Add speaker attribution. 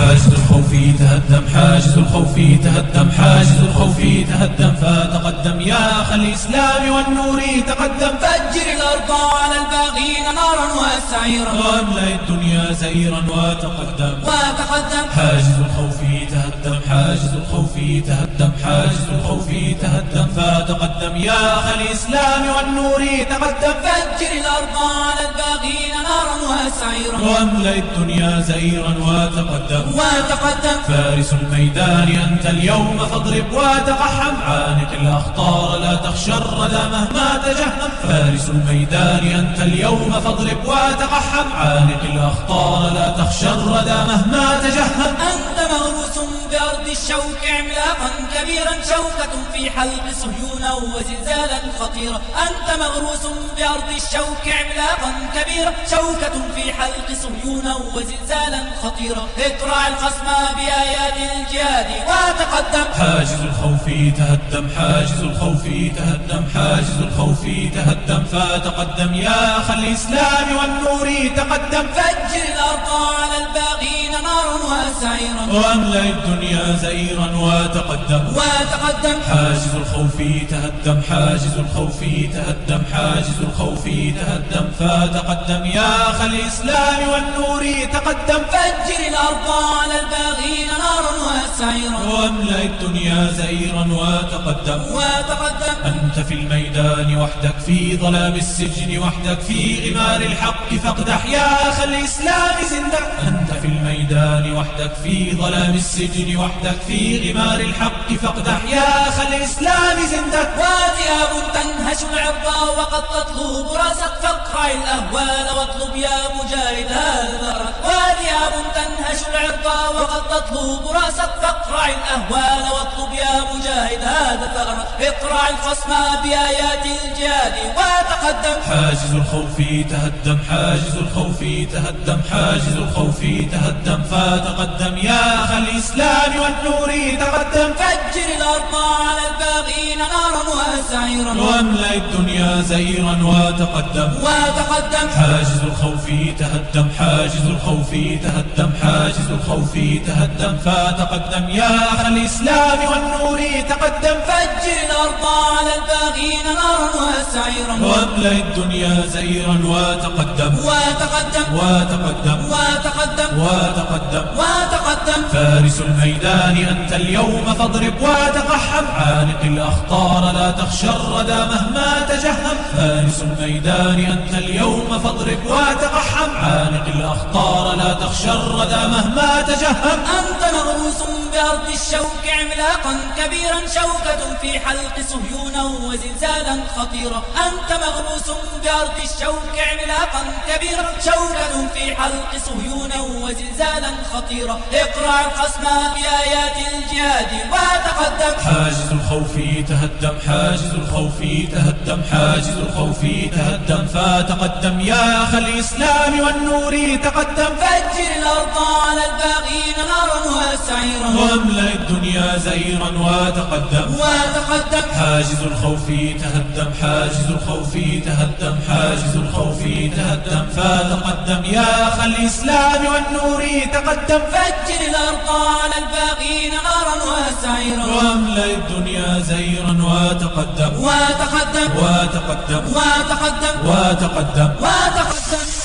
Speaker 1: حاجز الخوف تهدم حاجز الخوف تهدم حاجز الخوف تهدم فتقدم يا أخ الإسلام والنور تقدم
Speaker 2: فجر الأرض على الباغين نارا وسعيرا.
Speaker 1: وأملأ الدنيا زيرا وتقدم.
Speaker 2: وتقدم.
Speaker 1: حاجز الخوف تهدم حاجز الخوف تهدم حاجز الخوف تهدم يا أخ الإسلام والنور تقدم
Speaker 2: فجر الأرض على الباغين نارا وسعيرا
Speaker 1: واملأ الدنيا زيرا وتقدم.
Speaker 2: وتقدم.
Speaker 1: فارس الميدان أنت اليوم فاضرب وتقحم. عانق الأخطار لا تخشى الردى مهما تجهم فارس الميدان أنت اليوم فاضرب وتقحم. عانق الأخطار لا تخشى الردى مهما تجهم
Speaker 2: الشوك عملاقا كبيرا شوكة في حلق صهيون وزلزالا خطيرا. أنت مغروس بأرض الشوك عملاقا كبيرا شوكة في حلق صهيون وزلزالا خطيرا. اقرع الخصم بآيات الجهاد وتقدم.
Speaker 1: حاجز الخوف تهدم حاجز الخوف تهدم حاجز الخوف تهدم. فتقدم يا أخ الإسلام والنور تقدم.
Speaker 2: فجر الأرض على الباغين وسعيرا.
Speaker 1: وأملأ الدنيا زيرا وتقدم
Speaker 2: وتقدم
Speaker 1: حاجز الخوف تهدم. حاجز الخوف تهدم. حاجز الخوف تهدم. فتقدم يا أخ الإسلام والنور تقدم.
Speaker 2: فجر الأرض. وسعيرا
Speaker 1: واملأ الدنيا زيرا وتقدم
Speaker 2: وتقدم
Speaker 1: أنت في الميدان وحدك في ظلام السجن وحدك في غمار الحق. فاقدح يا أخ الإسلام زندك أنت في الميدان وحدك في ظلام السجن وحدك في غمار الحق. فاقدح يا أخ الإسلام زندك
Speaker 2: وثياب تنهش العرض وقد تطلب راسك فاقرع الأهوال واطلب يا مجاهد هذا وثياب تنهش العرض وقد تطلب راسك فاقرع الأهوال واطلب يا مجاهد هذا اقرع الخصم بآيات الجهاد وتقدم
Speaker 1: حاجز الخوف تهدم. حاجز الخوف تهدم. حاجز الخوف تهدم. فتقدم يا أخ الإسلام والنور تقدم.
Speaker 2: فجر الأرض على الباغين نارا وسعيرا
Speaker 1: واملأ الدنيا زيرا وتقدم.
Speaker 2: وتقدم.
Speaker 1: حاجز الخوف تهدم. حاجز الخوف تهدم. حاجز الخوف تهدم فتقدم. يا أخ الإسلام والنور تقدم.
Speaker 2: فجر الأرض على الباغين نارا وسعيرا
Speaker 1: واملأ الدنيا زيرا وتقدم.
Speaker 2: وتقدم.
Speaker 1: وتقدم.
Speaker 2: وتقدم.
Speaker 1: وتقدم.
Speaker 2: وتقدم.
Speaker 1: فارس الميدان أنت اليوم فاضرب وتقحم. عانق الأخطار لا تخشى الردى مهما تجهم. فارس الميدان أنت اليوم فاضرب وتقحم. عانق الأخطار لا تخشى الردى مهما تجهم.
Speaker 2: أنت مغروس بأرض الشوك عملاقا كبيرا شوكة في حلق صهيون وزلزالا خطيرا. أنت مغروس بأرض الشوك عملاقا كبيرا شوكة في حلق صهيون وزلزالا خطيرا. اقرع الخصم بآيات الجهاد وتقدم.
Speaker 1: حاجز الخوف تهدم حاجز الخوف تهدم حاجز الخوف تهدم. فتقدم يا أخ الإسلام والنور تقدم.
Speaker 2: فجر الأرض على الباغين نارا وسعيرا
Speaker 1: واملأ الدنيا زيرا وتقدم.
Speaker 2: وتقدم.
Speaker 1: حاجز الخوف تهدم حاجز الخوف تهدم حاجز الخوف تهدم. فتقدم يا أخ الإسلام والنور تقدم.
Speaker 2: فجر الأرض على الباغين نارا وسعيرا.
Speaker 1: واملأ الدنيا زيرا وتقدم.
Speaker 2: وتقدم.
Speaker 1: وتقدم.
Speaker 2: وتقدم.
Speaker 1: وتقدم.
Speaker 2: وتقدم.